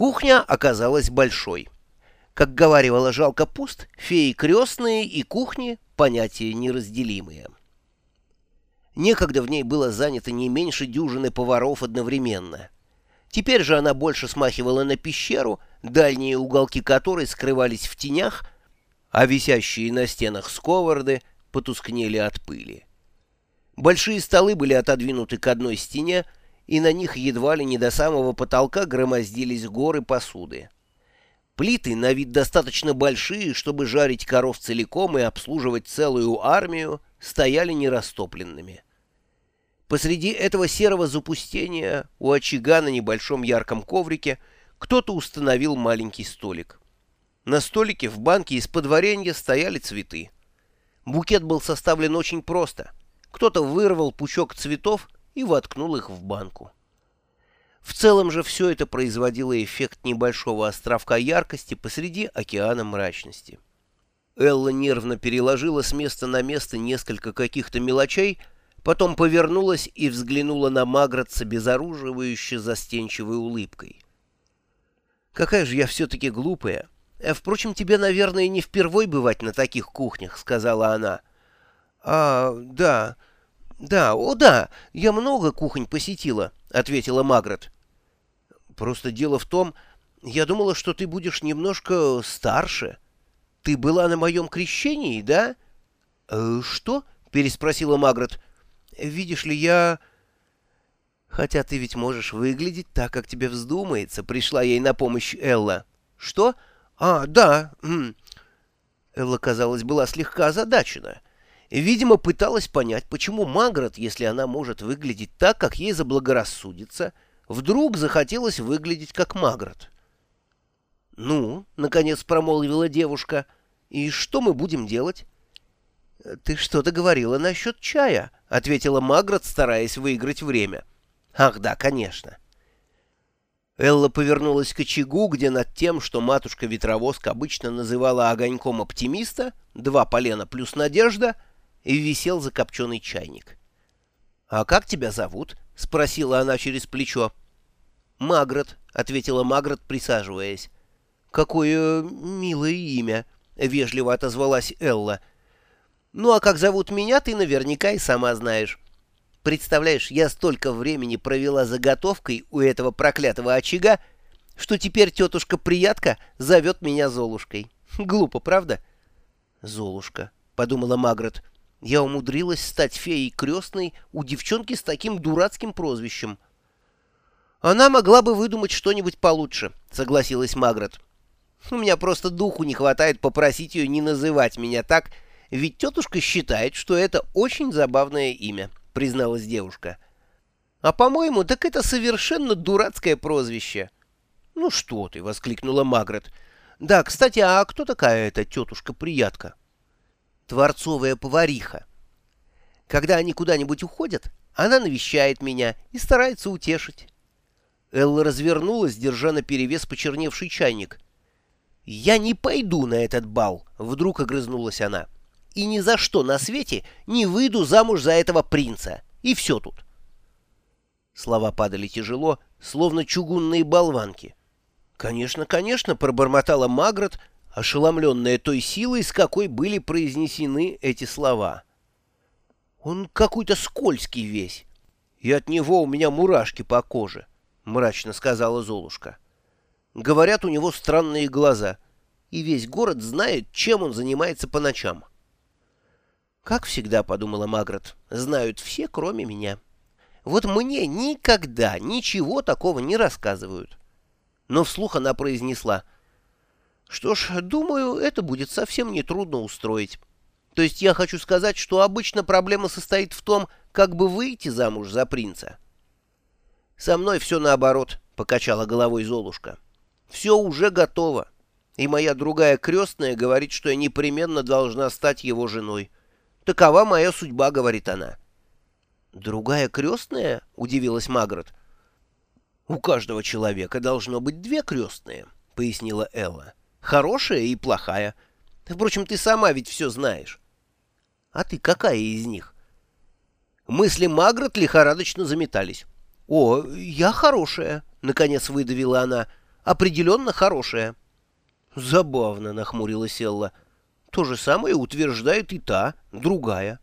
Кухня оказалась большой. Как говаривала жалко пуст, феи крестные и кухни — понятия неразделимые. Некогда в ней было занято не меньше дюжины поваров одновременно. Теперь же она больше смахивала на пещеру, дальние уголки которой скрывались в тенях, а висящие на стенах сковороды потускнели от пыли. Большие столы были отодвинуты к одной стене, и на них едва ли не до самого потолка громоздились горы посуды. Плиты на вид достаточно большие, чтобы жарить коров целиком и обслуживать целую армию, стояли нерастопленными. Посреди этого серого запустения у очага на небольшом ярком коврике кто-то установил маленький столик. На столике в банке из-под варенья стояли цветы. Букет был составлен очень просто. Кто-то вырвал пучок цветов и воткнул их в банку. В целом же все это производило эффект небольшого островка яркости посреди океана мрачности. Элла нервно переложила с места на место несколько каких-то мелочей, потом повернулась и взглянула на Магратца безоруживающе застенчивой улыбкой. «Какая же я все-таки глупая! А, впрочем, тебе, наверное, не впервой бывать на таких кухнях», — сказала она. «А, да, да, о да, я много кухонь посетила», — ответила Магрот. «Просто дело в том, я думала, что ты будешь немножко старше. Ты была на моем крещении, да?» «Э, «Что?» — переспросила Магрот. «Видишь ли, я...» «Хотя ты ведь можешь выглядеть так, как тебе вздумается», — пришла ей на помощь Элла. «Что? А, да. Элла, казалось, была слегка озадачена. Видимо, пыталась понять, почему Магрот, если она может выглядеть так, как ей заблагорассудится, вдруг захотелось выглядеть как Магрот. «Ну», — наконец промолвила девушка, — «и что мы будем делать?» «Ты что-то говорила насчет чая», — ответила Магрот, стараясь выиграть время. «Ах да, конечно». Элла повернулась к очагу, где над тем, что матушка-ветровозка обычно называла огоньком оптимиста, два полена плюс надежда — и висел закопченный чайник. «А как тебя зовут?» — спросила она через плечо. «Магрот», — ответила Магрот, присаживаясь. «Какое милое имя!» — вежливо отозвалась Элла. «Ну а как зовут меня, ты наверняка и сама знаешь. Представляешь, я столько времени провела заготовкой у этого проклятого очага, что теперь тетушка-приятка зовет меня Золушкой. Глупо, правда?» «Золушка», — подумала Магрот. Я умудрилась стать феей крестной у девчонки с таким дурацким прозвищем. Она могла бы выдумать что-нибудь получше, согласилась Магрот. У меня просто духу не хватает попросить ее не называть меня так, ведь тетушка считает, что это очень забавное имя, призналась девушка. А по-моему, так это совершенно дурацкое прозвище. Ну что ты, воскликнула Магрот. Да, кстати, а кто такая эта тетушка-приятка? Творцовая повариха. Когда они куда-нибудь уходят, она навещает меня и старается утешить. Элла развернулась, держа на перевес почерневший чайник. «Я не пойду на этот бал», — вдруг огрызнулась она. «И ни за что на свете не выйду замуж за этого принца. И все тут». Слова падали тяжело, словно чугунные болванки. «Конечно, конечно», — пробормотала Магрот, ошеломленная той силой, с какой были произнесены эти слова. «Он какой-то скользкий весь, и от него у меня мурашки по коже», — мрачно сказала Золушка. «Говорят, у него странные глаза, и весь город знает, чем он занимается по ночам». «Как всегда», — подумала Магрот, — «знают все, кроме меня. Вот мне никогда ничего такого не рассказывают». Но вслух она произнесла — что ж, думаю, это будет совсем нетрудно устроить. То есть я хочу сказать, что обычно проблема состоит в том, как бы выйти замуж за принца. Со мной все наоборот, — покачала головой Золушка. Все уже готово, и моя другая крестная говорит, что я непременно должна стать его женой. Такова моя судьба, — говорит она. Другая крестная? — удивилась Магрот. У каждого человека должно быть две крестные, — пояснила Элла. Хорошая и плохая. Впрочем, ты сама ведь все знаешь. А ты какая из них? Мысли Магрот лихорадочно заметались. «О, я хорошая», — наконец выдавила она. определенно хорошая». «Забавно», — нахмурилась Элла. «То же самое утверждает и та, другая».